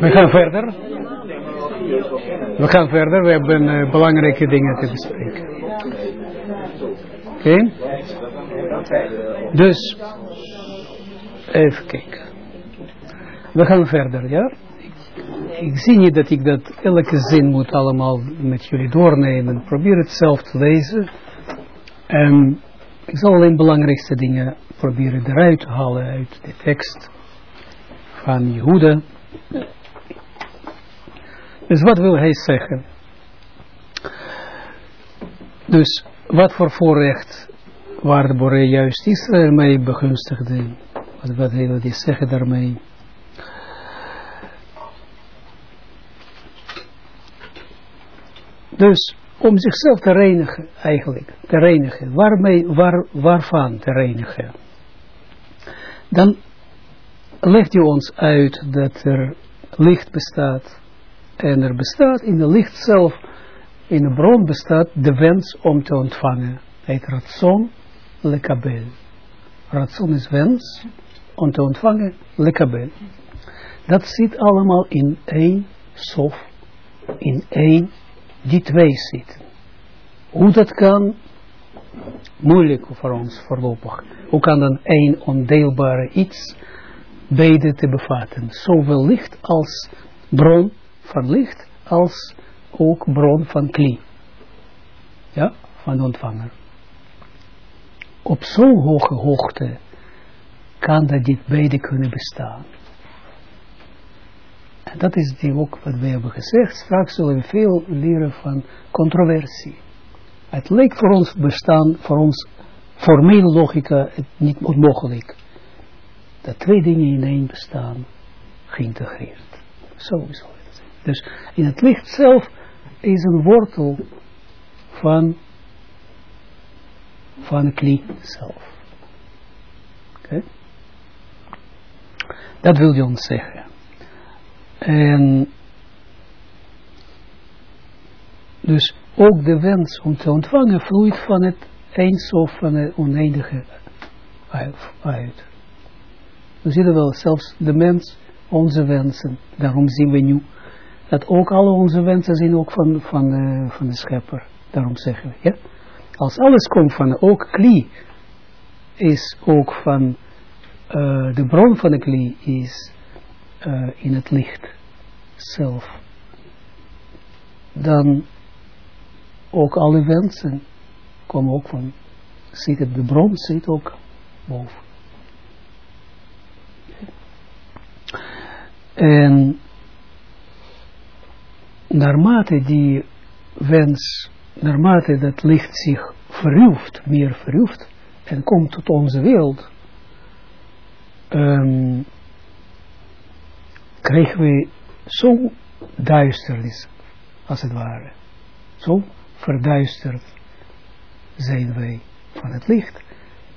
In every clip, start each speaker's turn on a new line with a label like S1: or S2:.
S1: We gaan verder. We gaan verder. We hebben uh, belangrijke dingen te bespreken. Oké? Dus, even kijken. We gaan verder, ja? Ik zie niet dat ik dat elke zin moet allemaal met jullie doornemen. Probeer het zelf te lezen. En ik zal alleen belangrijkste dingen proberen eruit te halen uit de tekst van Jehuda. Dus wat wil hij zeggen? Dus wat voor voorrecht waar de Boré juist Israël mee begunstigde? Wat, wat wil hij zeggen daarmee? Dus om zichzelf te reinigen, eigenlijk, te reinigen. Waarmee, waar, waarvan te reinigen? Dan legt hij ons uit dat er licht bestaat. En er bestaat in de licht zelf, in de bron bestaat de wens om te ontvangen. Het ratson lekabel. Ratson is wens om te ontvangen lekabel. Dat zit allemaal in één sof, in één die twee zitten. Hoe dat kan, moeilijk voor ons voorlopig. Hoe kan dan één ondeelbare iets beide te bevatten? Zowel licht als bron van licht, als ook bron van kli. Ja, van de ontvanger. Op zo'n hoge hoogte kan dat dit beide kunnen bestaan. Dat is die ook wat we hebben gezegd. Straks zullen we veel leren van controversie. Het leek voor ons bestaan, voor ons formele logica het niet onmogelijk. Dat twee dingen in één bestaan geïntegreerd. Zo is het. Dus in het licht zelf is een wortel van, van licht zelf. Oké? Dat wil je ons zeggen. En dus ook de wens om te ontvangen vloeit van het eens of van het oneindige uit. We zien wel, zelfs de mens, onze wensen, daarom zien we nu, dat ook alle onze wensen zijn ook van, van, de, van de schepper. Daarom zeggen we, ja. Als alles komt van, ook kli, is ook van, uh, de bron van de kli is uh, in het licht zelf, dan ook alle wensen komen ook van, zit het, de bron zit ook boven. En naarmate die wens, naarmate dat licht zich verhuft, meer verhuft, en komt tot onze wereld, um, krijgen we zo duisternis, als het ware. Zo verduisterd zijn wij van het licht,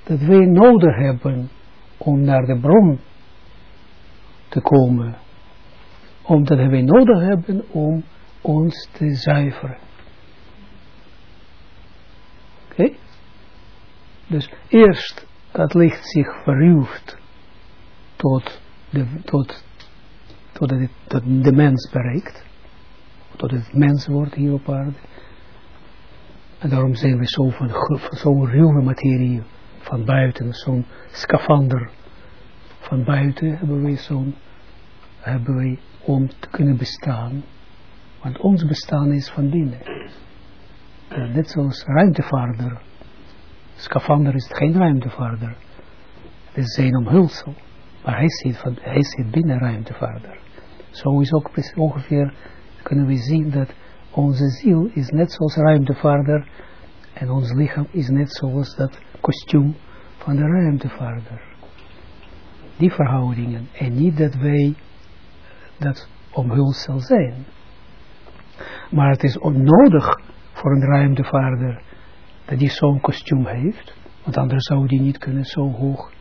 S1: dat wij nodig hebben om naar de bron te komen, omdat wij nodig hebben om ons te zuiveren. Oké? Dus eerst het licht zich verhuwt tot, de, tot totdat het tot de mens bereikt, tot het mens wordt hier op aarde. En daarom zijn we zo van zo'n ruwe materie van buiten, zo'n scafander van buiten hebben we zo'n, hebben we om te kunnen bestaan. Want ons bestaan is van binnen. En net zoals ruimtevaarder. Scafander is geen ruimtevaarder. Het is zijn omhulsel. Maar hij zit, van, hij zit binnen ruimtevaarder. Zo is ook ongeveer, kunnen we zien dat onze ziel is net zoals ruimtevaarder en ons lichaam is net zoals dat kostuum van de ruimtevaarder. Die verhoudingen en niet dat wij dat omhulsel zijn. Maar het is onnodig voor een ruimtevaarder dat hij zo'n kostuum heeft, want anders zou die niet kunnen zo hoog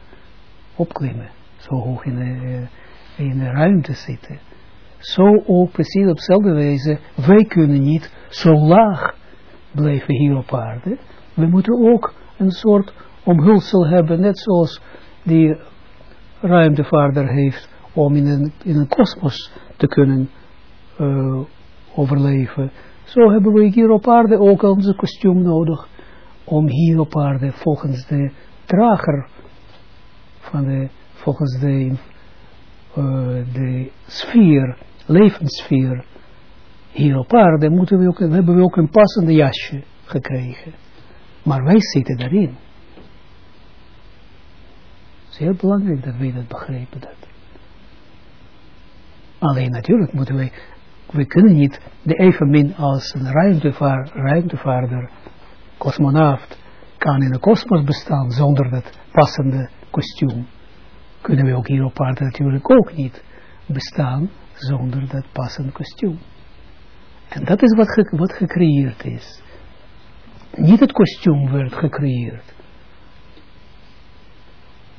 S1: opklimmen, zo hoog in de, in de ruimte zitten. Zo ook precies op dezelfde wijze, wij kunnen niet zo laag blijven hier op aarde. We moeten ook een soort omhulsel hebben, net zoals die ruimtevaarder heeft om in een, in een kosmos te kunnen uh, overleven. Zo hebben we hier op aarde ook onze kostuum nodig om hier op aarde volgens de drager van de, volgens de, uh, de sfeer, levenssfeer hier op aarde moeten we ook, hebben we ook een passende jasje gekregen. Maar wij zitten daarin. Het is heel belangrijk dat wij dat begrijpen. Dat. Alleen natuurlijk moeten wij, we kunnen niet de evenmin als een ruimtevaar, ruimtevaarder, cosmonaut, kan in de kosmos bestaan zonder dat passende kostuum. Kunnen we ook hier op aarde natuurlijk ook niet bestaan zonder dat passende kostuum. En dat is wat, ge, wat gecreëerd is. Niet het kostuum werd gecreëerd.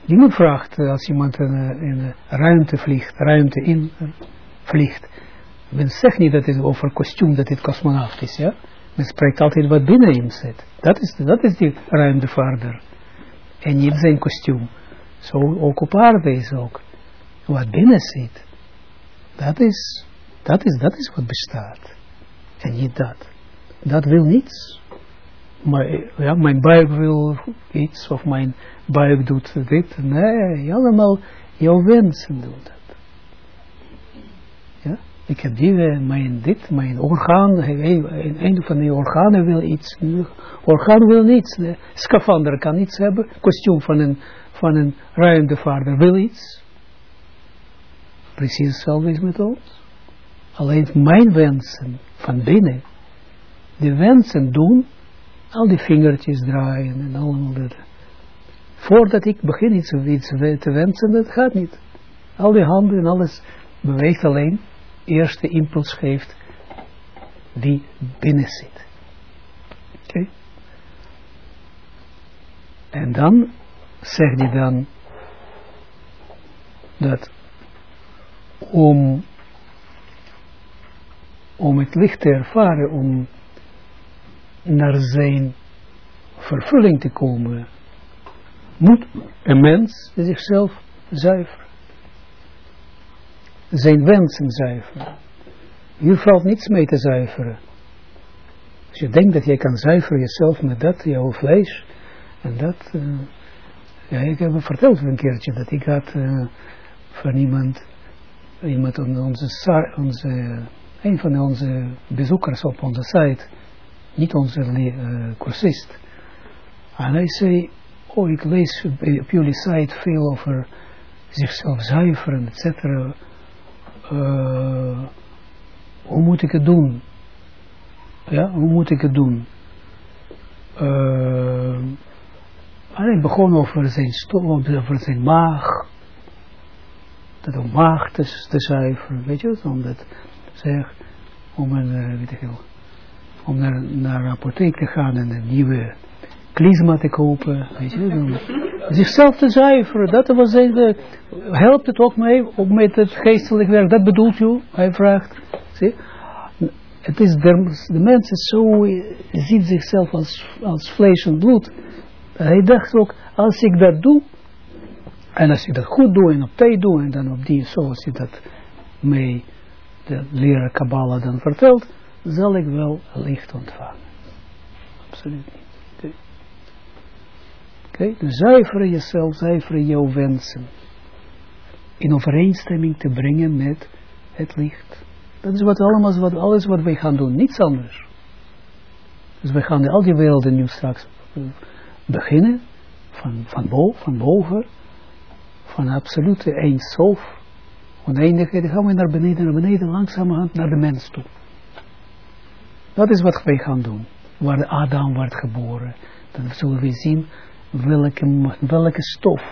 S1: Niemand vraagt eh, als iemand in, in ruimte vliegt, ruimte in vliegt. Men zegt niet dat het over kostuum, dat het cosmonaut is, ja. Men spreekt altijd wat binnenin zit. Dat is, dat is die ruimtevaarder. En niet zijn kostuum. Zo ook op aarde is ook. Wat binnen zit. Dat is, dat is, dat is wat bestaat. En niet dat. Dat wil niets. Maar, ja, mijn buik wil iets, of mijn buik doet dit. Nee, allemaal jouw wensen doen dat. Ja, ik heb die, eh, mijn dit, mijn orgaan, een van die organen wil iets. Orgaan wil niets. De scafander kan iets hebben. Kostuum van een, van een ruimtevaarder wil iets. Precies hetzelfde is met ons. Alleen mijn wensen van binnen. De wensen doen, al die vingertjes draaien en allemaal dat. Voordat ik begin iets, iets te wensen, dat gaat niet. Al die handen en alles beweegt alleen. Eerste impuls geeft die binnen zit. Oké. En dan zegt hij dan dat om om het licht te ervaren, om naar zijn vervulling te komen, moet een mens zichzelf zuiveren. Zijn wensen zuiveren. Hier valt niets mee te zuiveren. Als je denkt dat jij kan zuiveren jezelf met dat, jouw vlees, en dat, uh, ja, ik heb verteld een keertje dat ik had uh, van iemand, iemand onze, onze een van onze bezoekers op onze site, niet onze uh, cursist, en hij zei, oh ik lees op jullie site veel over zichzelf zuiveren, etc. Uh, hoe moet ik het doen? Ja, hoe moet ik het doen? Uh, en hij begon over zijn over zijn maag, dat om maag te, te zuiveren, weet je, omdat zeg, om, een, uh, weet ik wel, om naar, naar apotheek te gaan en een nieuwe klisma te kopen, weet je, dan, zichzelf te zuiveren, dat was zijn, helpt het ook mee, ook met het geestelijk werk, dat bedoelt u, hij vraagt, zie, het is, de, de mens is zo, ziet zichzelf als, als vlees en bloed, hij dacht ook, als ik dat doe, en als ik dat goed doe en op tijd doe, en dan op die, zoals je dat mee de leraar Kabbalah dan vertelt, zal ik wel licht ontvangen. Absoluut niet. Oké, okay. okay. dus zuiveren jezelf, zuiveren jouw wensen. In overeenstemming te brengen met het licht. Dat is wat allemaal, wat, alles wat wij gaan doen, niets anders. Dus we gaan al die werelden nu straks beginnen, van, van, boven, van boven, van absolute eindsof, oneindigheid, gaan we naar beneden, naar beneden, langzamerhand naar de mens toe. Dat is wat wij gaan doen. Waar Adam werd geboren. Dan zullen we zien welke, stof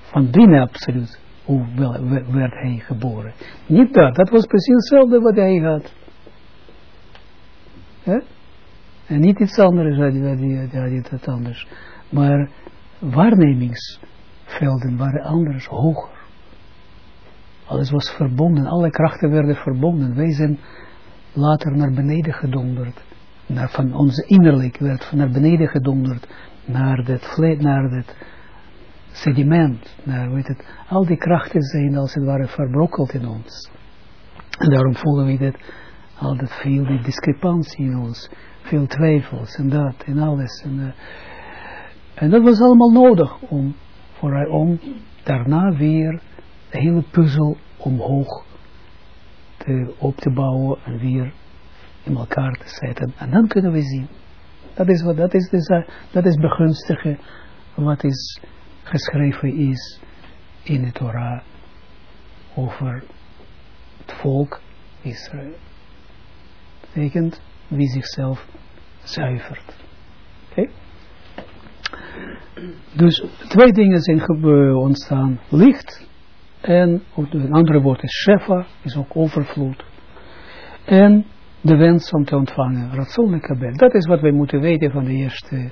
S1: van binnen absoluut hoe werd hij geboren. Niet dat, dat was precies hetzelfde wat hij had. En niet iets anders had hij, hij, anders. Maar waarnemingsvelden waren anders, hoger. Alles was verbonden, alle krachten werden verbonden. Wij zijn later naar beneden gedonderd. Naar, van onze innerlijk werd naar beneden gedonderd. Naar het, naar het sediment, naar, weet het, al die krachten zijn als het ware verbrokkeld in ons. En daarom voelen we dat altijd veel die discrepantie in ons, veel twijfels en dat en alles. En, uh, en dat was allemaal nodig om, voor, om daarna weer de hele puzzel omhoog te, op te bouwen en weer in elkaar te zetten. En dan kunnen we zien. Dat is wat, dat is, dus, dat is begunstigen wat is geschreven is in de Torah over het volk Israël. Betekent wie zichzelf zuivert. Oké? Dus twee dingen zijn ontstaan. Licht en, een andere woord is shefa, is ook overvloed. En de wens om te ontvangen, ratsoenlijke bed. Dat is wat wij moeten weten van de eerste.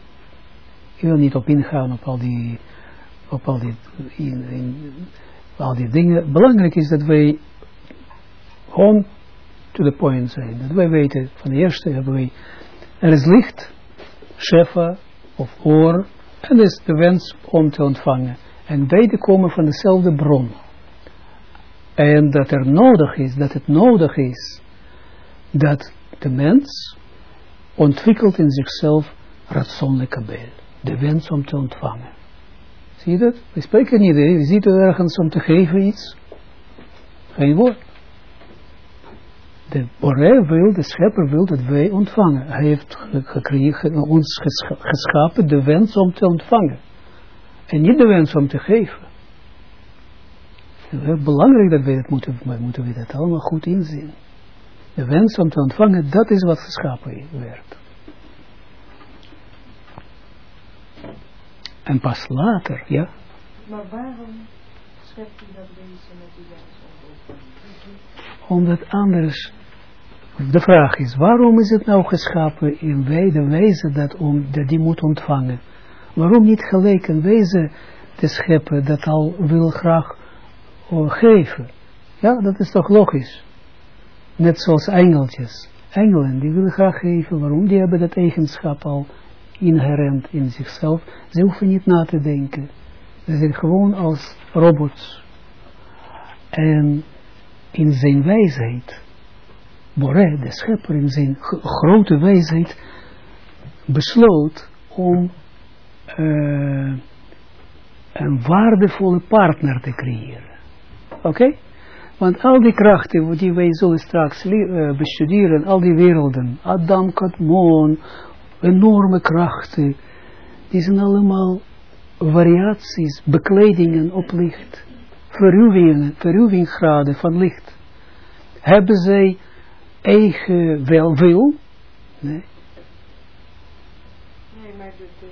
S1: Ik wil niet op ingaan op al die, op al die, in, al die dingen. Belangrijk is dat wij gewoon to the point zijn. Dat wij weten, van de eerste hebben wij, er is licht, shefa of oor, en dat is de wens om te ontvangen. En beide komen van dezelfde bron. En dat er nodig is, dat het nodig is, dat de mens ontwikkelt in zichzelf ratsoenlijke bel. De wens om te ontvangen. Zie je dat? We spreken niet, je ziet er ergens om te geven iets. Geen woord. De Boré wil, de schepper wil dat wij ontvangen. Hij heeft gekregen, ons geschapen de wens om te ontvangen. En niet de wens om te geven. Het is belangrijk dat wij dat moeten, moeten we dat allemaal goed inzien. De wens om te ontvangen, dat is wat geschapen werd. En pas later, ja.
S2: Maar waarom schept hij dat wezen met die wens om te ontvangen?
S1: Omdat anders de vraag is, waarom is het nou geschapen in wij de wezen dat, om, dat die moet ontvangen? Waarom niet gelijk een wezen te scheppen dat al wil graag uh, geven? Ja, dat is toch logisch. Net zoals engeltjes. Engelen, die willen graag geven. Waarom? Die hebben dat eigenschap al inherent in zichzelf. Ze hoeven niet na te denken. Ze zijn gewoon als robots. En in zijn wijsheid Boré, de schepper in zijn grote wijsheid, besloot om uh, een waardevolle partner te creëren. Oké? Want al die krachten die wij zullen straks uh, bestuderen, al die werelden, Adam, Kadmon, enorme krachten, die zijn allemaal variaties, bekledingen op licht, verruwingen, verruwingsgraden van licht. Hebben zij eigen welwil. Nee.
S2: Nee, maar de, de,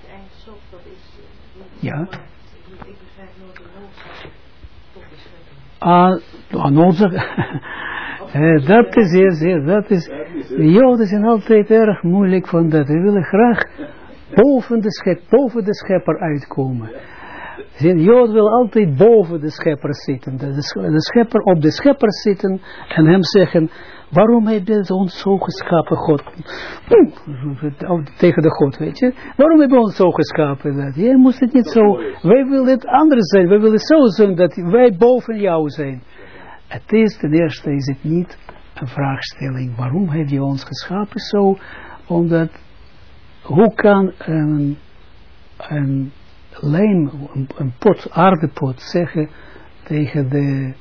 S2: de eindstop, dat is... Uh,
S1: ja.
S2: Ik begrijp nooit de noodzaak tot de schepping.
S1: Ah, noodzaak. eh, dat is zeer, zeer, dat is... De Joden zijn altijd erg moeilijk van dat. Ze willen graag boven de, schep, boven de schepper uitkomen. De Jood wil altijd boven de schepper zitten. De, de, schepper op de schepper zitten en hem zeggen, waarom heeft hij ons zo geschapen, God? Tegen de God, weet je. Waarom heeft hij ons zo geschapen? Dat? Jij moest het niet zo, wij willen het anders zijn. Wij willen zo zijn dat wij boven jou zijn. Het is, ten eerste is het niet een vraagstelling. Waarom heeft hij ons geschapen zo? Omdat, hoe kan een, een lijm, een, een pot, aardepot zeggen tegen de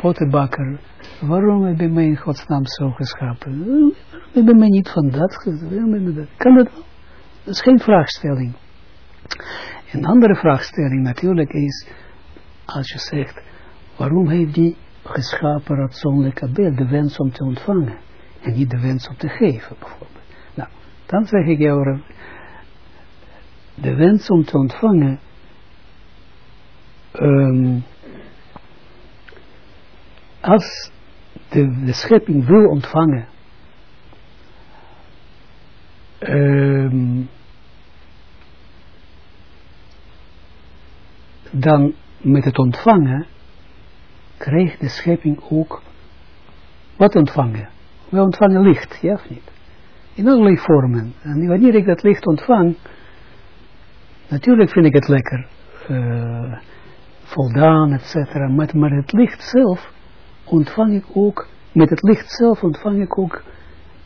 S1: pottenbakker, waarom heb je mij in godsnaam zo geschapen? Heb je mij niet van dat geschapen? Kan dat wel? Dat is geen vraagstelling. Een andere vraagstelling natuurlijk is, als je zegt, waarom heeft die geschapen ratsoenlijke beeld, de wens om te ontvangen, en niet de wens om te geven, bijvoorbeeld. Nou, dan zeg ik jou, de wens om te ontvangen, um, als de, schepping wil ontvangen, um, dan met het ontvangen krijgt de schepping ook wat ontvangen. We ontvangen licht, ja of niet? In allerlei vormen. En wanneer ik dat licht ontvang, Natuurlijk vind ik het lekker. eh, voldaan, et cetera. Maar het licht zelf ontvang ik ook, met het licht zelf ontvang ik ook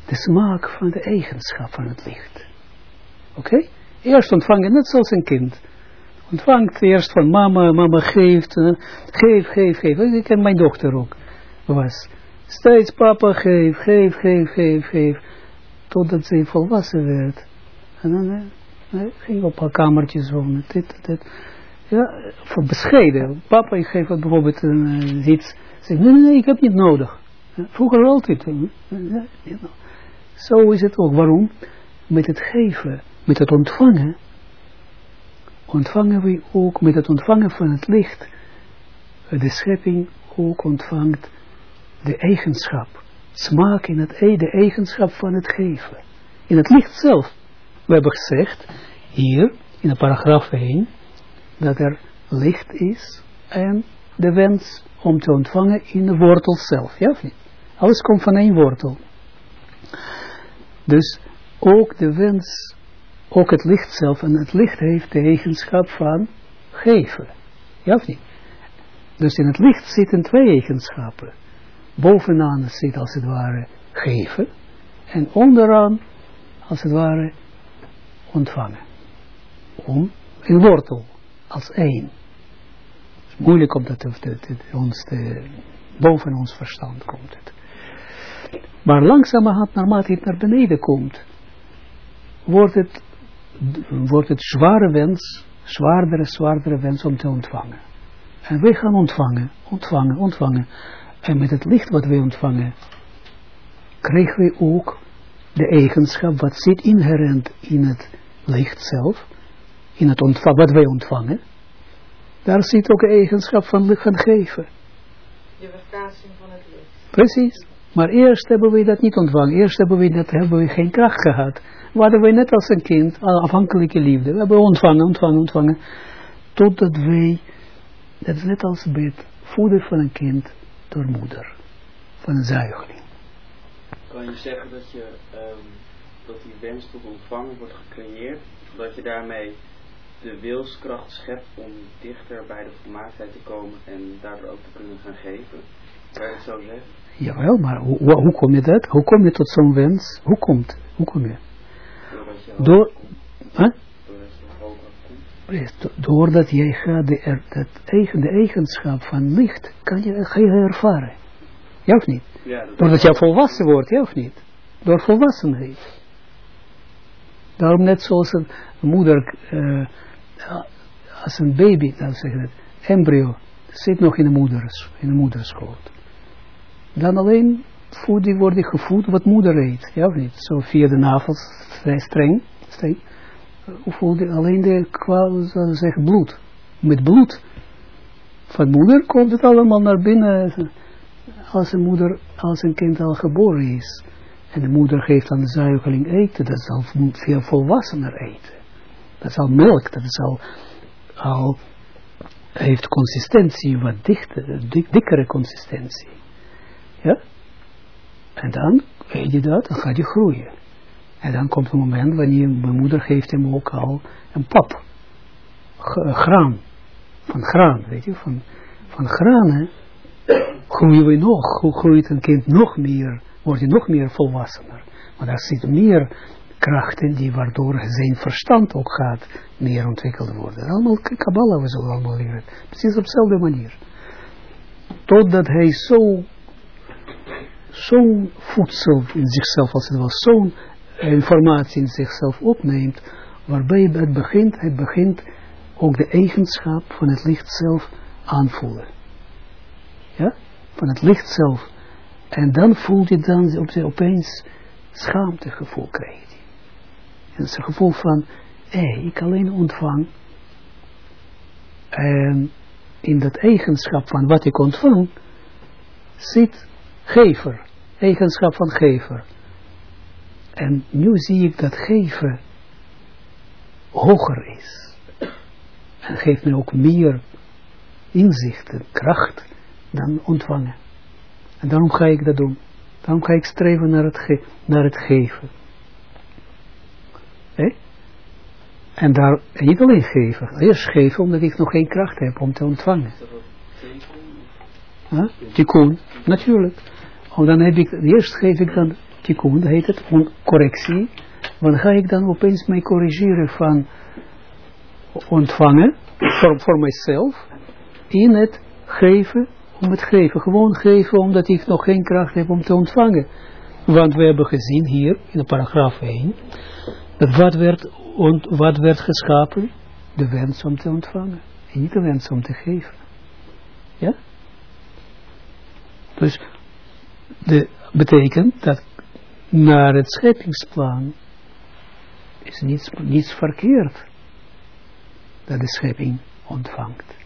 S1: de smaak van de eigenschap van het licht. Oké? Eerst ontvang net zoals een kind. Ontvangt eerst van mama, mama geeft, uh, geef, geef, geef. Ik ken mijn dochter ook. Was steeds papa geef, geef, geef, geef, geef. Totdat ze volwassen werd. En dan uh, ging op haar kamertjes wonen. Dit, dit. Ja, voor bescheiden. Papa, ik geef bijvoorbeeld uh, iets. Zeg, nee, nee, nee, ik heb niet nodig. Vroeger altijd. Zo is het ook. Waarom? Met het geven, met het ontvangen, ontvangen we ook, met het ontvangen van het licht, de schepping ook ontvangt de eigenschap, smaak in het, de eigenschap van het geven. In het licht zelf. We hebben gezegd, hier, in de paragraaf 1, dat er licht is en de wens om te ontvangen in de wortel zelf. Ja? Alles komt van één wortel. Dus ook de wens, ook het licht zelf, en het licht heeft de eigenschap van geven. Ja of niet? Dus in het licht zitten twee eigenschappen. Bovenaan zit als het ware geven, en onderaan als het ware ontvangen. Om, een wortel, als één. Moeilijk omdat het, ons boven ons verstand komt. Het. Maar langzamerhand, naarmate het naar beneden komt, wordt het, wordt het zware wens, zwaardere, zwaardere wens om te ontvangen. En wij gaan ontvangen, ontvangen, ontvangen. En met het licht wat wij ontvangen, krijgen wij ook de eigenschap wat zit inherent in het licht zelf, in het wat wij ontvangen. Daar zit ook de eigenschap van, van geven.
S2: De verkaatsing van het licht.
S1: Precies. Maar eerst hebben we dat niet ontvangen. Eerst hebben we, dat, hebben we geen kracht gehad. Waren we net als een kind, afhankelijke liefde. We hebben ontvangen, ontvangen, ontvangen. Totdat wij, dat is net als bij het voeden van een kind door moeder. Van een zuigeling.
S3: Kan je zeggen dat, je, um, dat die wens tot ontvangen wordt gecreëerd, dat je daarmee de wilskracht schept om dichter bij de volmaaktheid te komen en daardoor ook te kunnen gaan geven? Kan je het zo zeggen?
S1: Jawel, maar hoe, hoe kom je dat? Hoe kom je tot zo'n wens? Hoe komt? Hoe kom je? Door, huh? Doordat jij gaat de, er, dat eigen, de eigenschap van licht, kan je, ga je ervaren. Ja of niet?
S3: Ja, dat
S1: Doordat jij volwassen wordt, ja of niet? Door volwassenheid. Daarom net zoals een moeder, uh, als een baby, dan zeg je het, embryo, zit nog in de, moeders, in de moederschoot. Dan alleen voeding wordt gevoed wat moeder eet, ja of niet? Zo via de navels, streng, streng. Voeding, alleen de, we zeggen, bloed. Met bloed van moeder komt het allemaal naar binnen als een moeder, als een kind al geboren is. En de moeder geeft aan de zuigeling eten, dat zal veel volwassener eten. Dat is al melk, dat is al, al heeft consistentie, wat dichter, dik, dikkere consistentie. Ja? En dan eet je dat, dan gaat je groeien. En dan komt een moment wanneer mijn moeder geeft hem ook al een pap. graan. Van graan, weet je, van, van granen groeien we nog, hoe groeit een kind nog meer, wordt hij nog meer volwassener. Maar daar zit meer krachten die waardoor zijn verstand ook gaat meer ontwikkeld worden. Allemaal Kabbalah we zullen allemaal leren. Precies op dezelfde manier. Totdat hij zo zo'n voedsel in zichzelf, als het was, zo'n informatie in zichzelf opneemt, waarbij het begint, het begint ook de eigenschap van het licht zelf aanvoelen. Ja? Van het licht zelf. En dan voelt hij dan op opeens schaamtegevoel krijgt het gevoel van, hé, ik alleen ontvang. En in dat eigenschap van wat ik ontvang, zit gever, eigenschap van gever. En nu zie ik dat geven hoger is. En geeft me ook meer inzicht en kracht dan ontvangen. En daarom ga ik dat doen. Daarom ga ik streven naar het, ge naar het geven. Hé? En daar, niet alleen geven, eerst geven omdat ik nog geen kracht heb om te ontvangen. Huh? Tikkun, natuurlijk. Want dan heb ik, eerst geef ik dan tikkun, dat heet het, correctie. Want ga ik dan opeens mij corrigeren van ontvangen, voor, voor mijzelf, in het geven, om het geven. Gewoon geven omdat ik nog geen kracht heb om te ontvangen. Want we hebben gezien hier, in de paragraaf 1, dat wat werd, ont, wat werd geschapen? De wens om te ontvangen. En niet de wens om te geven. Ja? Dus, de, betekent dat naar het scheppingsplan is niets, niets verkeerd dat de schepping ontvangt.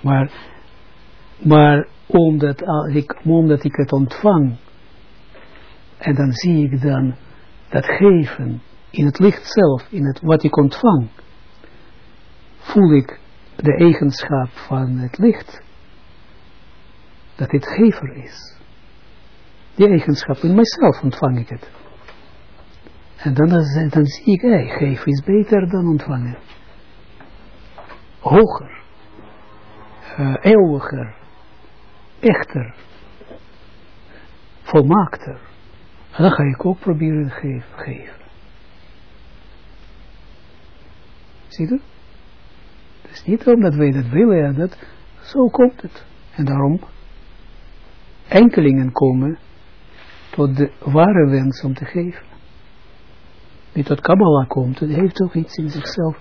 S1: Maar, maar omdat, ik, omdat ik het ontvang en dan zie ik dan dat geven in het licht zelf, in het wat ik ontvang, voel ik de eigenschap van het licht, dat dit gever is. Die eigenschap in mijzelf ontvang ik het. En dan, dan, zie ik, hey, geven is beter dan ontvangen. Hoger, eh, eeuwiger, echter, volmaakter. En dan ga ik ook proberen geven. geven. Zie je? Het is niet omdat wij dat willen, en dat, zo komt het. En daarom, enkelingen komen tot de ware wens om te geven. Wie tot Kabbalah komt, die heeft ook iets in zichzelf.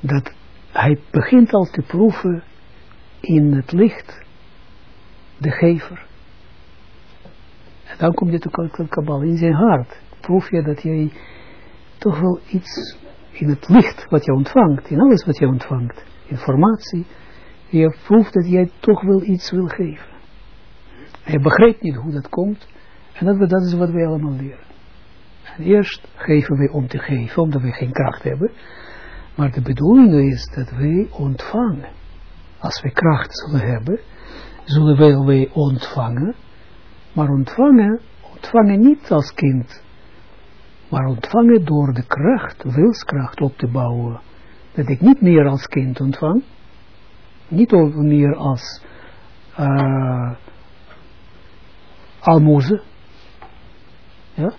S1: Dat hij begint al te proeven in het licht, de gever. Dan komt je tot Kabbalah in zijn hart. Proef je dat jij toch wel iets in het licht wat je ontvangt, in alles wat je ontvangt, informatie, je proeft dat jij toch wel iets wil geven. En je begrijpt niet hoe dat komt, en dat, dat is wat wij allemaal leren. En eerst geven wij om te geven, omdat we geen kracht hebben, maar de bedoeling is dat wij ontvangen. Als we kracht zullen hebben, zullen wij, wij ontvangen, maar ontvangen, ontvangen niet als kind, maar ontvangen door de kracht, wilskracht op te bouwen. Dat ik niet meer als kind ontvang, niet meer als uh, ja,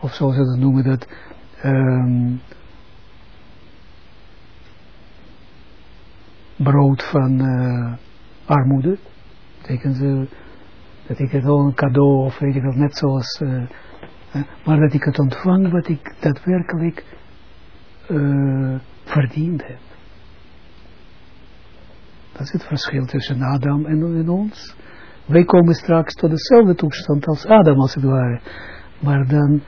S1: of zoals ze dat noemen, dat um, brood van uh, armoede, betekent ze, dat ik het al een cadeau, of weet ik wel, net zoals, uh, maar dat ik het ontvang wat ik daadwerkelijk uh, verdiend heb. Dat is het verschil tussen Adam en, ons. Wij komen straks tot dezelfde toestand als Adam, als het ware. Maar dan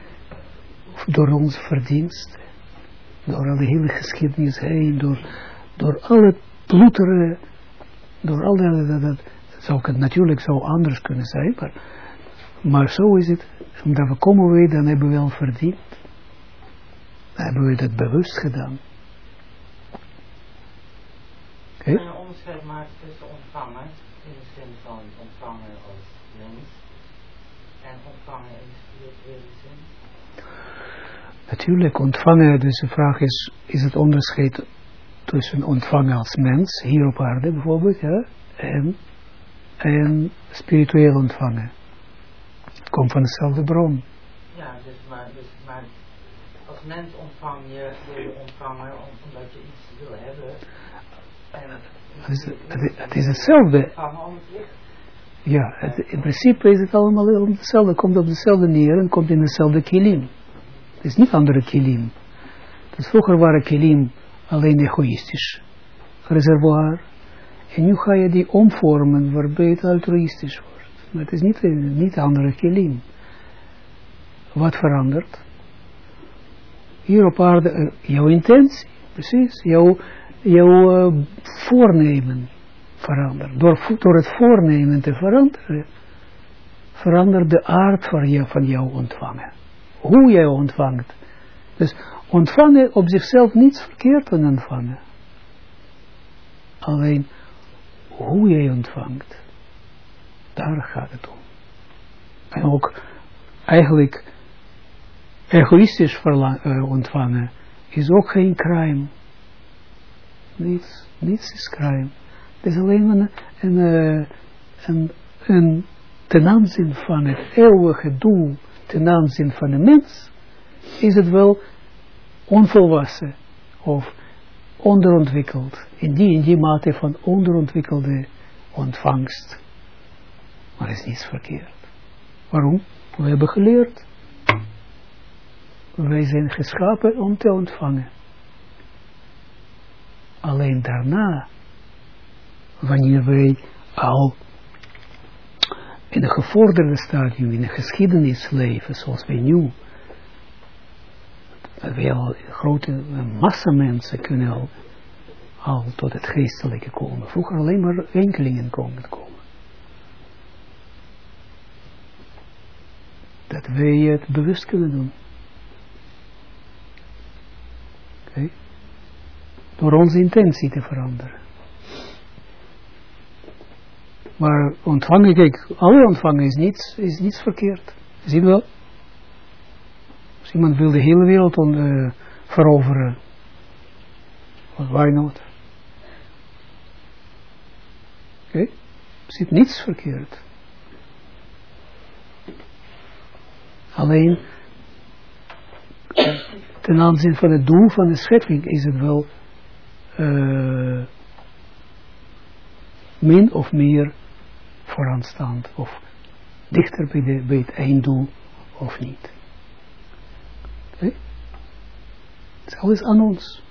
S1: door onze verdiensten, door al de hele geschiedenis heen, door, door alle ploeteren, door al dat, dat, zou het natuurlijk zo anders kunnen zijn, maar, maar zo is het. Omdat we komen wij, dan hebben we al verdiend. Dan hebben we dat bewust gedaan.
S4: Kun je een onderscheid maken tussen ontvangen, in de zin van ontvangen als mens, en ontvangen in de spirituele zin?
S1: Natuurlijk, ontvangen, dus de vraag is, is het onderscheid tussen ontvangen als mens, hier op aarde bijvoorbeeld, ja, en, en spiritueel ontvangen. Het komt van dezelfde bron.
S4: Ja, dus maar, dus maar als mens ontvang je, wil je ontvangen omdat je iets wil hebben. En
S1: het is, het, het is hetzelfde.
S4: Het.
S1: Ja, het, in principe is het allemaal om hetzelfde, komt op dezelfde neer en komt in dezelfde kilim. Het is niet andere kilim. Dus vroeger waren kilim alleen egoïstisch reservoir. En nu ga je die omvormen waarbij het altruïstisch wordt. Maar het is niet, niet andere kilim. Wat verandert? Hier op aarde, uh, jouw intentie, precies, jouw, jouw uh, voornemen verandert. Door, door het voornemen te veranderen, verandert de aard van, jou, van jouw ontvangen. Hoe jij ontvangt. Dus ontvangen op zichzelf niets verkeerd aan ontvangen. Alleen hoe jij ontvangt, daar gaat het om. En ook eigenlijk egoïstisch eh, ontvangen is ook geen crime. Niets, niets is crime. Het is alleen een, een, eh, een, een ten aanzien van het eeuwige doel, ten aanzien van de mens, is het wel onvolwassen of onderontwikkeld. In die, in die mate van onderontwikkelde ontvangst. Maar is niets verkeerd. Waarom? We hebben geleerd. Wij zijn geschapen om te ontvangen. Alleen daarna, wanneer wij al in een gevorderde stadium, in een geschiedenis leven, zoals wij nu, al grote massa mensen kunnen al, al tot het geestelijke komen. Vroeger alleen maar enkelingen konden komen. Dat wij het bewust kunnen doen. Oké? Door onze intentie te veranderen. Maar ontvangen, kijk, alle ontvangen is niets, is niets verkeerd. Zie je wel? Als iemand wil de hele wereld on, eh, veroveren, why not? Oké? Er zit niets verkeerd. Alleen ten aanzien van het doel van de schepping is het wel uh, min of meer vooraanstaand of dichter bij, de, bij het einddoel of niet. Het is alles aan ons.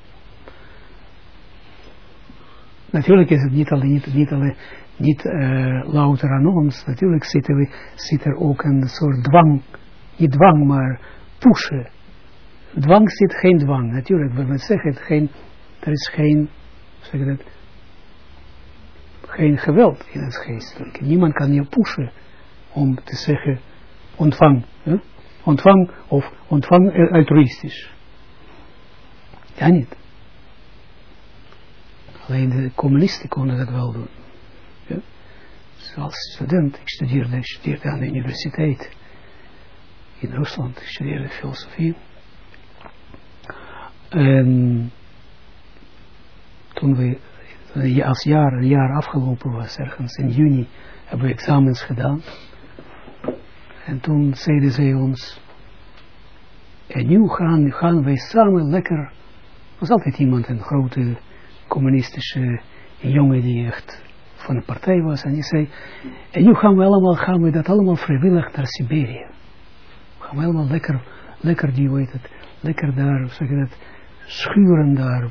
S1: Natuurlijk is het niet alleen, niet, alleen, niet uh, louter aan ons. Natuurlijk zit er, ook een soort dwang niet dwang, maar pushen. Dwang zit geen dwang, natuurlijk, we zeggen het, geen, er is geen, zeg dat, geen geweld in het geestelijke. Niemand kan je pushen om te zeggen, ontvang? Ontvang of ontvang altruïstisch. Ja niet. Alleen de communisten konden dat wel doen. Ja? Dus als student, ik studeerde, studeerde aan de universiteit in Rusland, ik studeerde filosofie. En toen we als jaar, een jaar afgelopen was, ergens in juni, hebben we examens gedaan. En toen zeiden zij ons, en nu gaan, gaan wij samen lekker, er was altijd iemand, een grote communistische jongen die echt van de partij was, en die zei, en nu gaan we allemaal, gaan we dat allemaal vrijwillig naar Siberië. Gaan we helemaal lekker, lekker die, weet het, lekker daar, zeg dat, schuren daar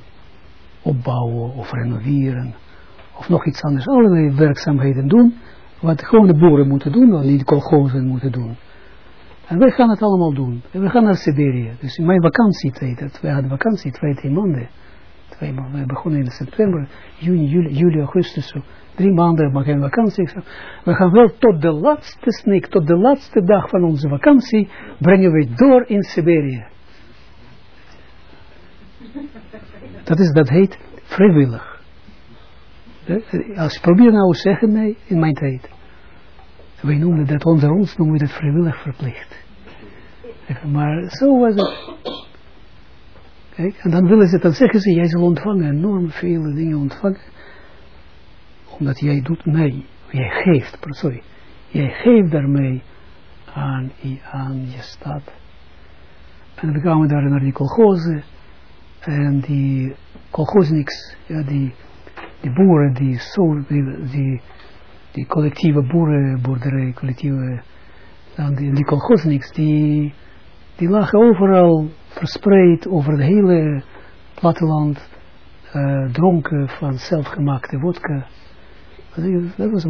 S1: opbouwen of renoveren. Of nog iets anders, allerlei werkzaamheden doen, wat gewoon de boeren moeten doen, wat de kolgozen moeten doen. En wij gaan het allemaal doen. En we gaan naar Siberië. Dus in mijn vakantietijd, we hadden vakantie twee, drie maanden. Twee maanden, we begonnen in september, juni, juli, juli augustus, zo drie maanden mag ik vakantie. We gaan wel tot de laatste snik, tot de laatste dag van onze vakantie, brengen we door in Siberië. Dat, is, dat heet vrijwillig. Als je probeer nou zeggen, nee, in mijn tijd. Wij noemen dat, onder ons noemen we dat vrijwillig verplicht. Maar zo was het. Kijk, en dan willen ze, dan zeggen ze, jij zal ontvangen, enorm vele dingen ontvangen omdat jij doet mee, jij geeft, sorry, jij geeft daarmee aan, aan je stad. En we kwamen daar naar die kolgozen, en die kolgozniks, ja, die, die boeren, die, zo, die, die, die collectieve boerenboerderij, collectieve, dan die, die kolgozniks, die, die lagen overal verspreid over het hele platteland, uh, dronken van zelfgemaakte vodka. Dat was,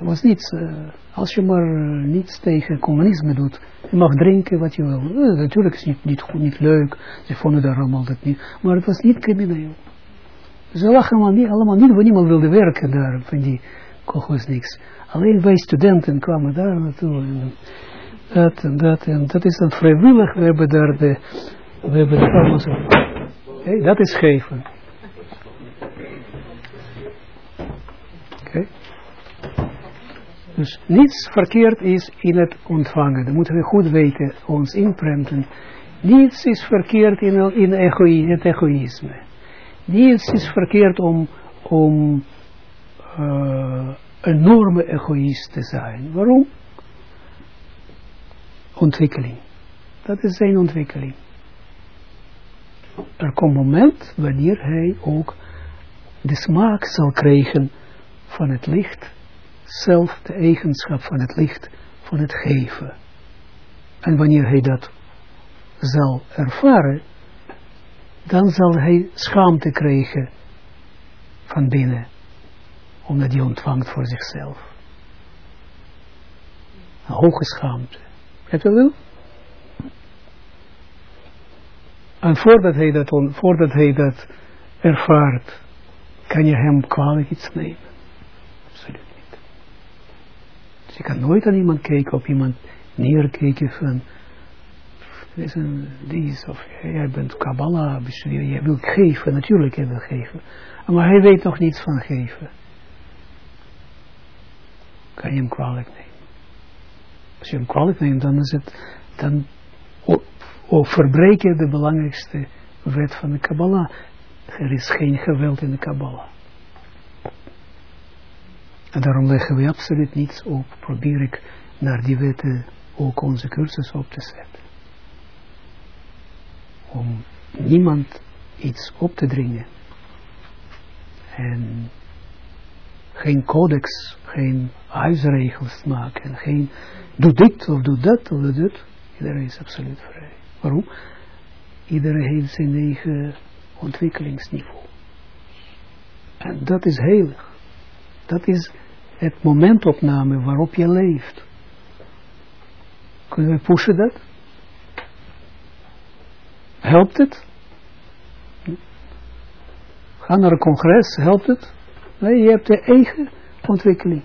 S1: was niets. Uh, als je maar uh, niets tegen communisme doet, je mag drinken wat je wil. Natuurlijk is het niet, niet, goed, niet leuk, ze vonden daar allemaal dat niet, maar het was niet crimineel. Ze lachen allemaal niet, allemaal niet, niemand wilde werken daar, van die niks. Alleen wij studenten kwamen daar naartoe. En dat en dat en dat is dan vrijwillig, we hebben daar de, we hebben de. Hey, dat is geven. Dus niets verkeerd is in het ontvangen. Dat moeten we goed weten, ons inprenten Niets is verkeerd in, in het egoïsme. Niets is verkeerd om, om uh, enorme egoïst te zijn. Waarom? Ontwikkeling. Dat is zijn ontwikkeling. Er komt een moment wanneer hij ook de smaak zal krijgen van het licht, zelf de eigenschap van het licht, van het geven. En wanneer hij dat zal ervaren, dan zal hij schaamte krijgen van binnen, omdat hij ontvangt voor zichzelf. Een hoge schaamte. Heb je wel? En voordat hij dat, voordat hij dat ervaart, kan je hem kwalijk iets nemen. Absoluut niet. Dus je kan nooit aan iemand kijken, op iemand neerkijken van, is een dies, of jij bent Kabbalah, jij wilt geven, natuurlijk hij wil geven. Maar hij weet nog niets van geven. Kan je hem kwalijk nemen. Als je hem kwalijk neemt, dan is het, dan of je de belangrijkste wet van de Kabbalah. Er is geen geweld in de Kabbalah. En daarom leggen we absoluut niets op. Probeer ik naar die wetten ook onze cursus op te zetten. Om niemand iets op te dringen. En geen codex, geen huisregels maken. Geen doe dit of doe dat of doe dat. Iedereen is absoluut vrij. Waarom? Iedereen heeft zijn eigen ontwikkelingsniveau. En dat is heilig. Dat is het momentopname waarop je leeft. Kunnen we pushen dat? Helpt het? Ga naar een congres, helpt het? Nee, je hebt je eigen ontwikkeling.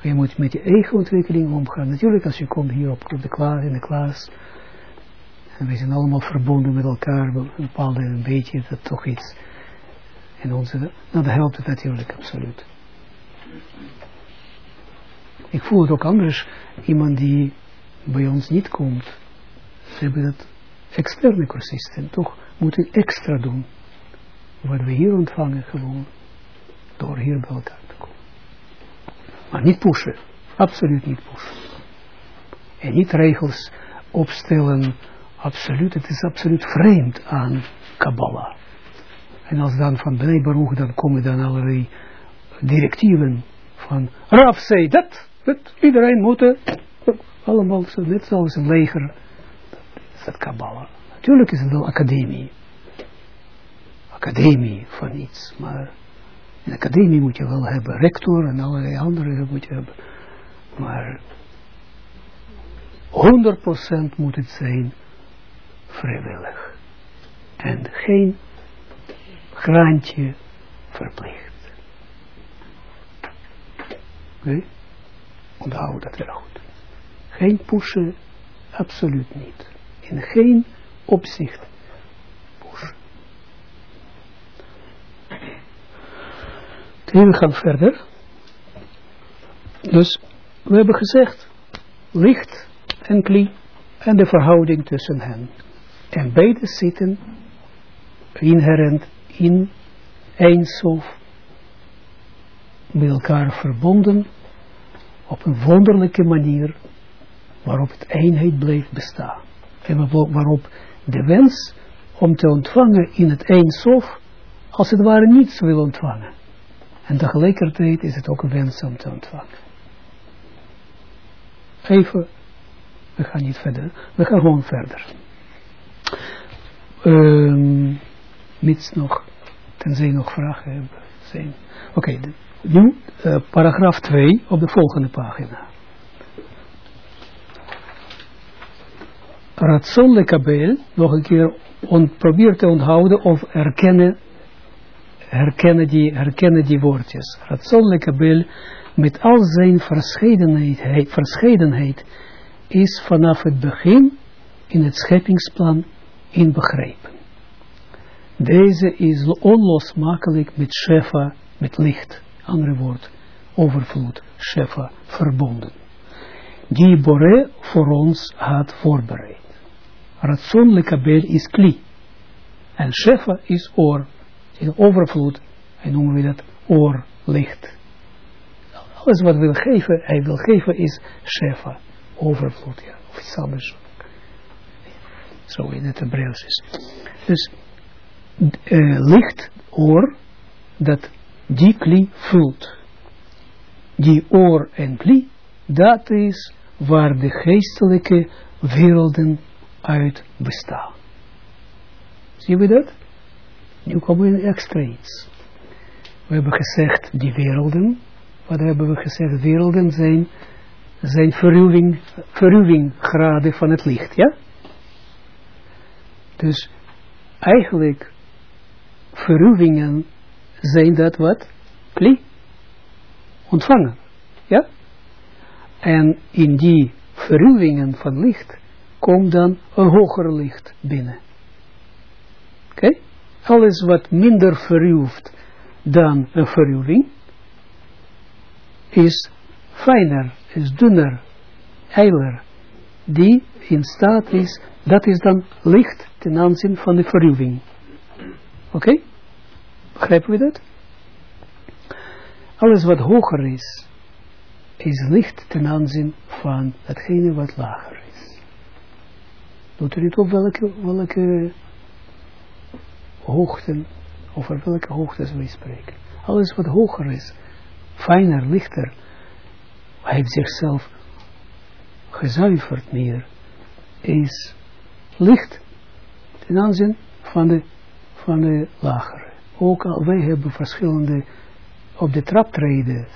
S1: Je moet met je eigen ontwikkeling omgaan. Natuurlijk als je komt hier op, op de klas, in de klas. En we zijn allemaal verbonden met elkaar. Een bepaalde een beetje dat toch iets. In onze, nou dat helpt het natuurlijk absoluut. Ik voel het ook anders. Iemand die bij ons niet komt. Ze hebben dat externe cursisten. Toch moeten extra doen. Wat we hier ontvangen gewoon. Door hier bij elkaar. Maar niet pushen. Absoluut niet pushen. En niet regels opstellen. Absoluut. Het is absoluut vreemd aan Kabbalah. En als dan van Bnei Baruch, dan komen dan allerlei directieven van Raf zei dat, dat iedereen moet allemaal net zoals een leger. Dat is dat Kabbalah. Natuurlijk is het wel academie. Academie van iets, maar een academie moet je wel hebben, rector en allerlei andere moet je hebben. Maar 100% moet het zijn vrijwillig. En geen graantje verplicht. Oké? Onthoud dat wel goed. Geen pushen, absoluut niet. In geen opzicht we gaan verder. Dus we hebben gezegd, licht en kli en de verhouding tussen hen. En beide zitten inherent in eindsof met elkaar verbonden op een wonderlijke manier waarop het eenheid blijft bestaan. En waarop de wens om te ontvangen in het eindsof als het ware niets wil ontvangen. En tegelijkertijd is het ook een wens om te ontvangen. Even, we gaan niet verder, we gaan gewoon verder. Um, mits nog, tenzij nog vragen hebben. Oké, nu uh, paragraaf 2 op de volgende pagina. Ratson lekabel, nog een keer on, probeer te onthouden of erkennen herkennen die, herkennen die woordjes. Ratzonlijke bil met al zijn verscheidenheid, verscheidenheid is vanaf het begin in het scheppingsplan inbegrepen. Deze is onlosmakelijk met Shefa, met licht, andere woord, overvloed, Shefa, verbonden. die Bore voor ons had voorbereid. Ratson lekabel is kli. En shefa is oor. In overvloed, en noemen we dat oorlicht. Alles wat wil geven, hij wil geven is shefa. Overvloed, ja. Of iets. Zo in het Hebreeuws is. Dus uh, licht, oor, dat die kli vult. Die oor en kli, dat is waar de geestelijke werelden uit bestaan. Zie je dat? Nu komen we extra iets. We hebben gezegd die werelden. Wat hebben we gezegd? Werelden zijn, zijn verruwing, verruwinggraden van het licht, ja? Dus eigenlijk verruwingen zijn dat wat? Kli. Ontvangen. Ja? En in die verruwingen van licht komt dan een hoger licht binnen. Oké? Alles wat minder verruwt dan een verruwing, is fijner, is dunner, eiler, die in staat is, dat is dan licht ten aanzien van de verruwing. Oké? Begrijpen we dat? Alles wat hoger is, is licht ten aanzien van hetgene wat lager is. Doet u niet op welke, welke hoogten, over welke hoogtes we spreken. Alles wat hoger is, fijner, lichter, heeft zichzelf gezuiverd meer, is licht ten aanzien van de, van de lagere. Ook al wij hebben verschillende op de traptreden,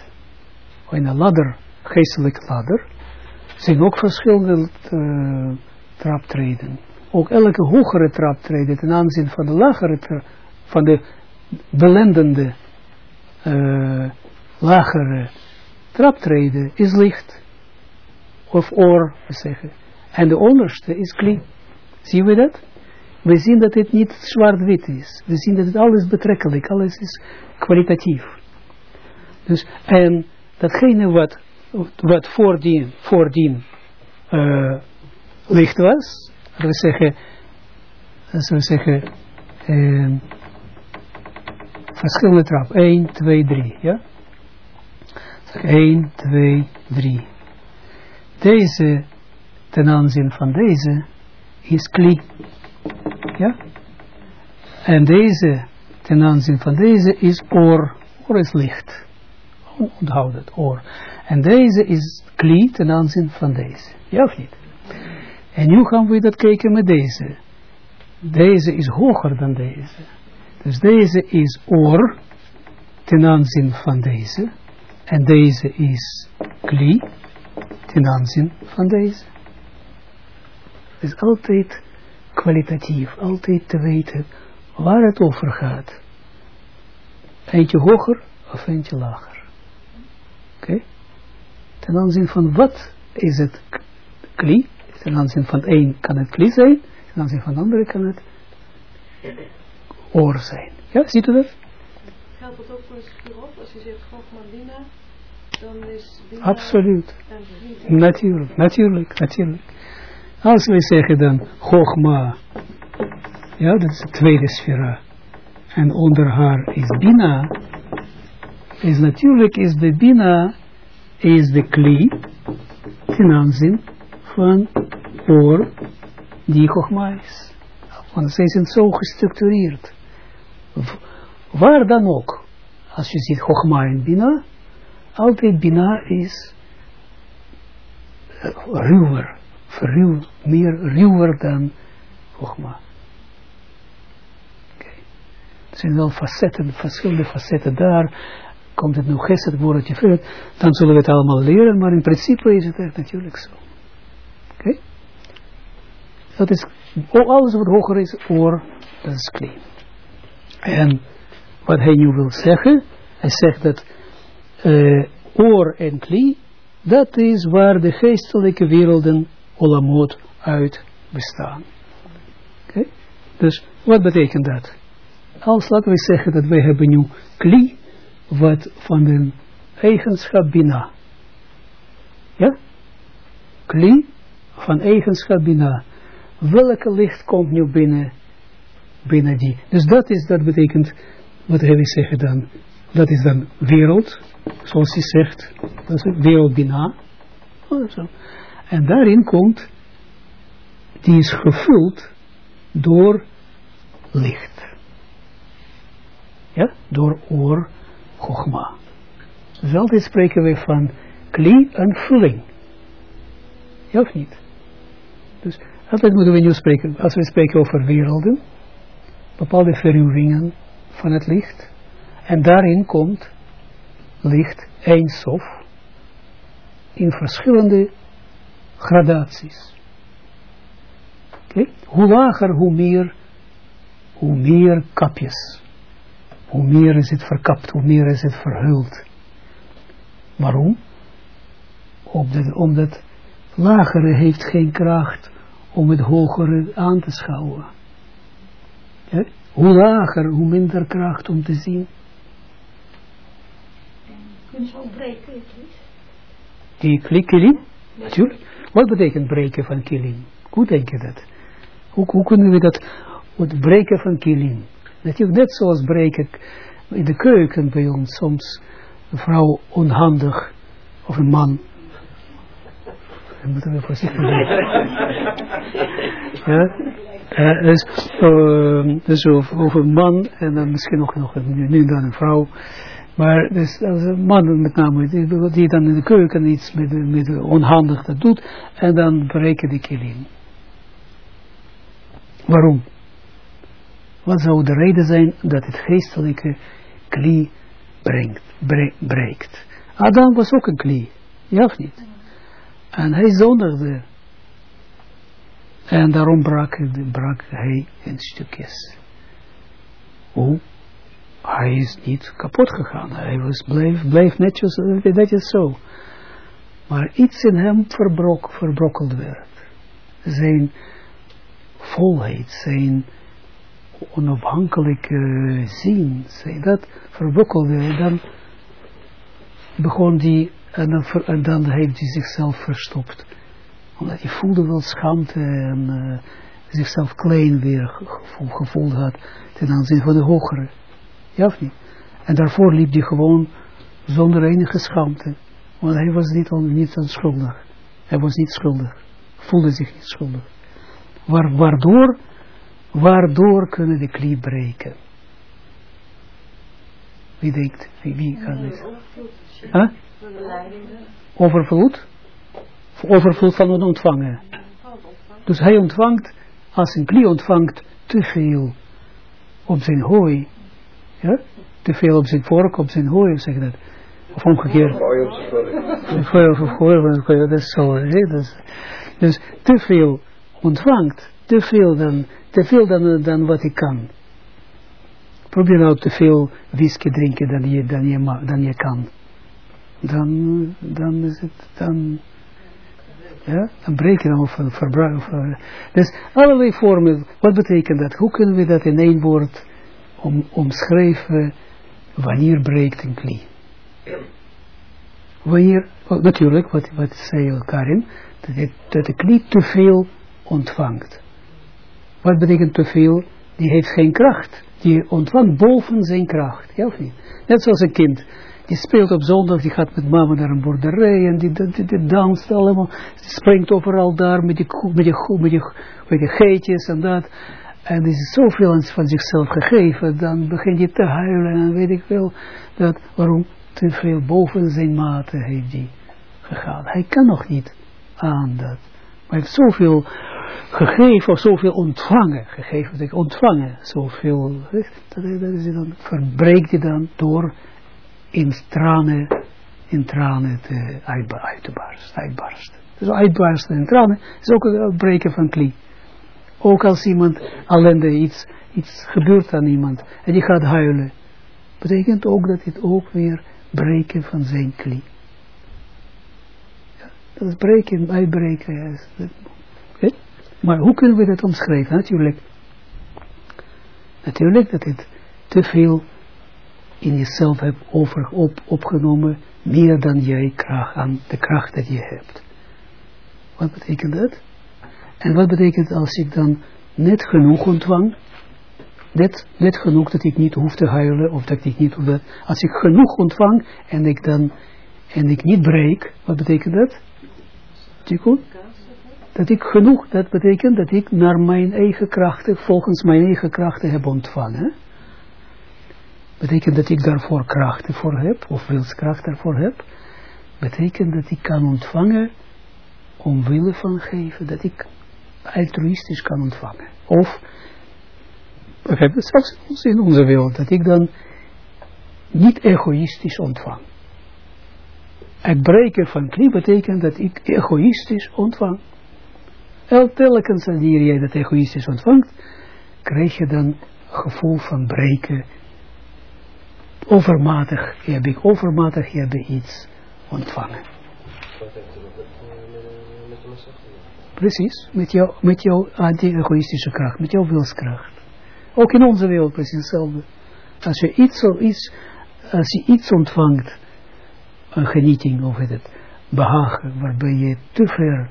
S1: in een ladder, geestelijke ladder, zijn ook verschillende uh, traptreden. Ook elke hogere traptreden ten aanzien van de lagere, van de belendende, uh, lagere traptreden is licht. Of oor, we zeggen. En de onderste is kli. Zien we dat? We zien dat het niet zwart-wit is. We zien dat het alles betrekkelijk, alles is kwalitatief. Dus, en datgene wat, wat voordien, voordien uh, licht was, dat we zeggen, dat we zeggen, uh, verschillende trap, 1, 2, 3, ja? 1, 2, 3. Deze, ten aanzien van deze, is kli. Ja? En deze, ten aanzien van deze, is oor. Oor is licht. Onthoud het, oor. En deze is kli ten aanzien van deze. Ja of niet? En nu gaan we dat kijken met deze. Deze is hoger dan deze. Dus deze is oor ten aanzien van deze. En deze is kli ten aanzien van deze. Het is altijd kwalitatief, altijd te weten waar het over gaat. Eentje hoger of eentje lager. Oké? Ten aanzien van wat is het kli? Ten aanzien van één kan het kli zijn, ten aanzien van de andere kan het oor zijn. Ja, ziet u dat?
S2: Geldt dat ook voor een spirot? Als je zegt Gogma dan is Bina...
S1: Absoluut. Natuurlijk, natuurlijk, natuurlijk. Als wij zeggen dan Chogma, ja, dat is de tweede sfera, en onder haar is Bina, is natuurlijk is de Bina, is de kli, ten aanzien van oor die Chogma is. Want zij zijn zo gestructureerd. Waar dan ook, als je ziet Chogma en Bina, altijd Bina is ruwer verruw, meer ruwer dan Chogma. Er zijn wel facetten, verschillende facetten daar. Komt het nog gesed woordje verder, dan zullen we het allemaal leren, maar in principe is het echt natuurlijk zo. Okay? Dat is, alles wat hoger is, oor, dat is klein. En wat hij nu wil zeggen, hij zegt dat uh, oor en kli, dat is waar de geestelijke werelden olamot uit bestaan. Oké? Dus wat betekent dat? Als laten we zeggen dat wij hebben nu kli, wat van de eigenschap bina. Ja? kli van eigenschap bina. Welke licht komt nu binnen, binnen die? Dus dat is, dat betekent, wat heb ik zeggen dan? Dat is dan wereld, zoals hij zegt, dat is wereld bina. Oh. En daarin komt, die is gevuld door licht. Ja, door oor, chogma. Dus altijd spreken we van kli en vulling. Ja of niet? Dus altijd moeten we nu spreken, als we spreken over werelden, bepaalde verruwingen van het licht. En daarin komt licht eindsof in verschillende gradaties. Okay? Hoe lager, hoe meer, hoe meer kapjes. Hoe meer is het verkapt, hoe meer is het verhuld. Waarom? Omdat, omdat lagere heeft geen kracht om het hogere aan te schouwen. Ja? Hoe lager, hoe minder kracht om te zien.
S2: Kun je zo breken,
S1: Die klik kilim? Natuurlijk. Wat betekent breken van kilim? Hoe denk je dat? Hoe, hoe kunnen we dat, het breken van kilim? Natuurlijk net zoals breken in de keuken bij ons soms een vrouw onhandig of een man dan moeten we voorzichtig zijn. ja? Uh, dus, uh, dus of, een man en dan misschien nog, nog nu, nu dan een vrouw. Maar dus als een man met name, die, die dan in de keuken iets met, met onhandig dat doet, en dan breken die kilim. Waarom? Wat zou de reden zijn dat het geestelijke kli brengt, bre breekt? Adam was ook een kli, ja of niet? En hij zondigde. En daarom brak, brak hij in stukjes. Hoe? Hij is niet kapot gegaan. Hij was, bleef, bleef netjes, netjes zo. Maar iets in hem verbrok, verbrokkeld werd. Zijn volheid, zijn onafhankelijke zien, zijn dat verbrokkelde. Dan begon die en dan, en dan heeft hij zichzelf verstopt. Omdat hij voelde wel schaamte en uh, zichzelf klein weer gevoel, gevoeld had ten aanzien van de hogere. Ja of niet? En daarvoor liep hij gewoon zonder enige schaamte. Want hij was niet, niet schuldig. Hij was niet schuldig. Voelde zich niet schuldig. Waar, waardoor, waardoor kunnen de klie breken? Wie denkt? Wie, wie kan dit? Huh? Overvloed? Overvloed van het ontvangen. Dus hij ontvangt, als een klie ontvangt, te veel op zijn hooi. Ja? Te veel op zijn vork, op zijn hooi, zeg dat. Of omgekeerd. Gooi op gooi, dat is zo. Dus te veel ontvangt, te veel dan, te veel dan, dan wat ik kan. Probeer nou te veel whisky drinken dan je, dan je, dan je kan dan, dan is het, dan, ja, dan dan of verbruik. Dus allerlei vormen, wat betekent dat? Hoe kunnen we dat in één woord om, omschrijven, wanneer breekt een klie? Wanneer, natuurlijk, wat, wat zei Karin, dat, het, dat de klie te veel ontvangt. Wat betekent te veel? Die heeft geen kracht. Die ontvangt boven zijn kracht. Ja of niet? Net zoals een kind die speelt op zondag, die gaat met mama naar een boerderij en die, die, die, die danst allemaal. Die springt overal daar met die, met die, met met die geitjes en dat. En die is zoveel van zichzelf gegeven, dan begint hij te huilen en weet ik wel. Dat, waarom? Te veel boven zijn mate heeft hij gegaan. Hij kan nog niet aan dat. Maar hij heeft zoveel gegeven of zoveel ontvangen. Gegeven, ontvangen. Zoveel, dat, dat is dan, verbreekt hij dan door in tranen, in tranen te uitbarsten. uitbarsten. Dus uitbarsten in tranen is ook een breken van klie. Ook als iemand ellende iets, iets gebeurt aan iemand en die gaat huilen, betekent ook dat dit ook weer breken van zijn klie. Ja, dat is breken, uitbreken. Ja, Maar hoe kunnen we dat omschrijven? Natuurlijk, natuurlijk dat het te veel in jezelf hebt over, op, opgenomen, meer dan jij kracht, aan de kracht dat je hebt. Wat betekent dat? En wat betekent als ik dan net genoeg ontvang? Net, net genoeg dat ik niet hoef te huilen, of dat ik niet hoef dat, als ik genoeg ontvang en ik dan, en ik niet breek, wat betekent dat? Tikkun? Dat ik genoeg, dat betekent dat ik naar mijn eigen krachten, volgens mijn eigen krachten heb ontvangen. Betekent dat ik daarvoor krachten voor heb, of wilskracht daarvoor heb. Betekent dat ik kan ontvangen, omwille van geven, dat ik altruïstisch kan ontvangen. Of, begrijp je, zelfs in onze wereld, dat ik dan niet egoïstisch ontvang. Het breken van knie betekent dat ik egoïstisch ontvang. El telkens wanneer jij dat egoïstisch ontvangt, krijg je dan gevoel van breken. Overmatig heb ik, overmatig heb ik iets ontvangen. Precies, met, jou, met jouw anti-egoïstische kracht, met jouw wilskracht. Ook in onze wereld precies hetzelfde. Als je iets, iets, als je iets ontvangt, een genieting of het behagen, waarbij je te ver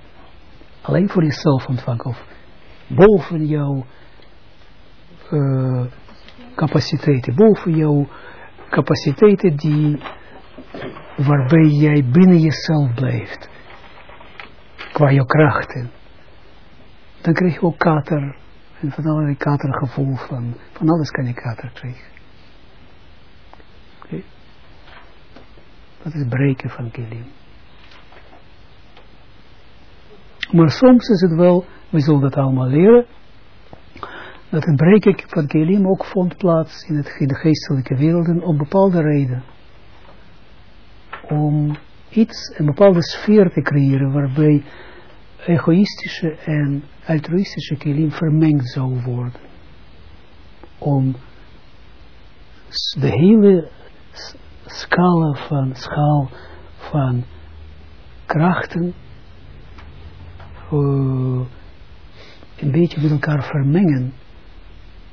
S1: alleen voor jezelf ontvangt, of boven jouw uh, capaciteiten, boven jouw capaciteiten die, waarbij jij binnen jezelf blijft, qua jouw krachten, dan krijg je ook kater, en van allerlei katergevoel van, van alles kan je kater krijgen. Okay. Dat is breken van kilim. Maar soms is het wel, we zullen dat allemaal leren, dat het breken van kelim ook vond plaats in, het, in de geestelijke werelden om bepaalde reden. Om iets, een bepaalde sfeer te creëren waarbij egoïstische en altruïstische kelim vermengd zou worden. Om de hele scala van, schaal van krachten uh, een beetje met elkaar vermengen,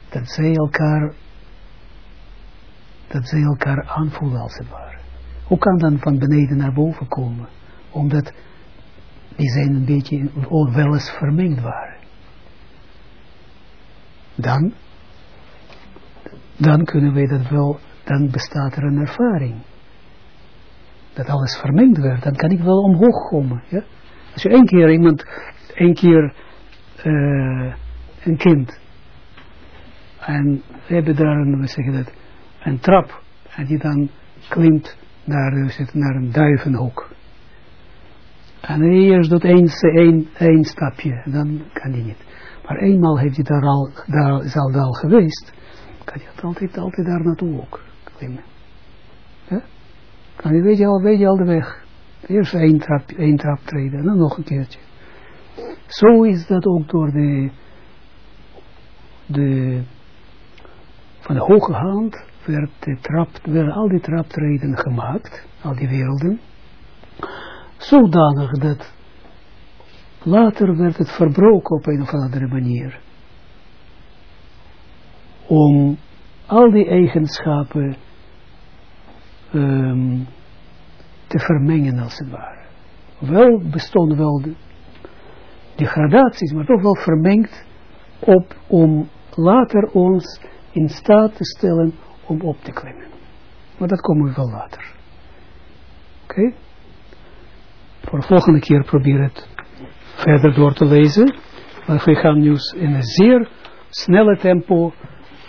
S1: dat zij elkaar, dat zij elkaar aanvoelen als het ware. Hoe kan dan van beneden naar boven komen? Omdat die zijn een beetje wel eens vermengd waren. Dan, dan kunnen wij dat wel, dan bestaat er een ervaring. Dat alles vermengd werd, dan kan ik wel omhoog komen. Als je één keer iemand, één keer uh, een kind, en we hebben daar een, we zeggen dat, een trap, en die dan klimt naar, naar een duivenhoek. En eerst doet één, één, één stapje, dan kan hij niet. Maar eenmaal heeft hij daar al, daar is al wel geweest, kan hij altijd, altijd daar naartoe ook klimmen. Ja? Dan weet je al, weet je al de weg. Eerst één trap, één trap treden en dan nog een keertje. Zo is dat ook door de, de van de hoge hand werd werden al die traptreden gemaakt, al die werelden, zodanig dat later werd het verbroken op een of andere manier. Om al die eigenschappen um, te vermengen als het ware. Wel bestonden wel de, de gradaties, maar toch wel vermengd op om later ons in staat te stellen om op te klimmen. Maar dat komen we wel later. Oké? Okay? Voor de volgende keer probeer het verder door te lezen. Maar we gaan nu in een zeer snelle tempo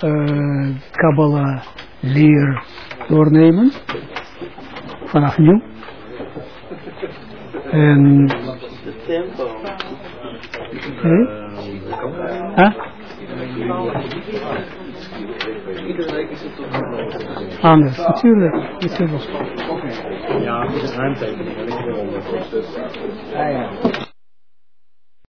S1: uh, Kabbalah leer doornemen vanaf nu. En...
S3: Tempo.
S1: Huh? Huh?
S3: Iedere week is het toch
S1: Anders, natuurlijk.
S5: Ja, het is wil onder.
S3: Ah ja.